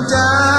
down.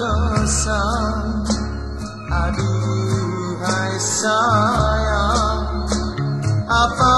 kesal Aduhai sayang Apa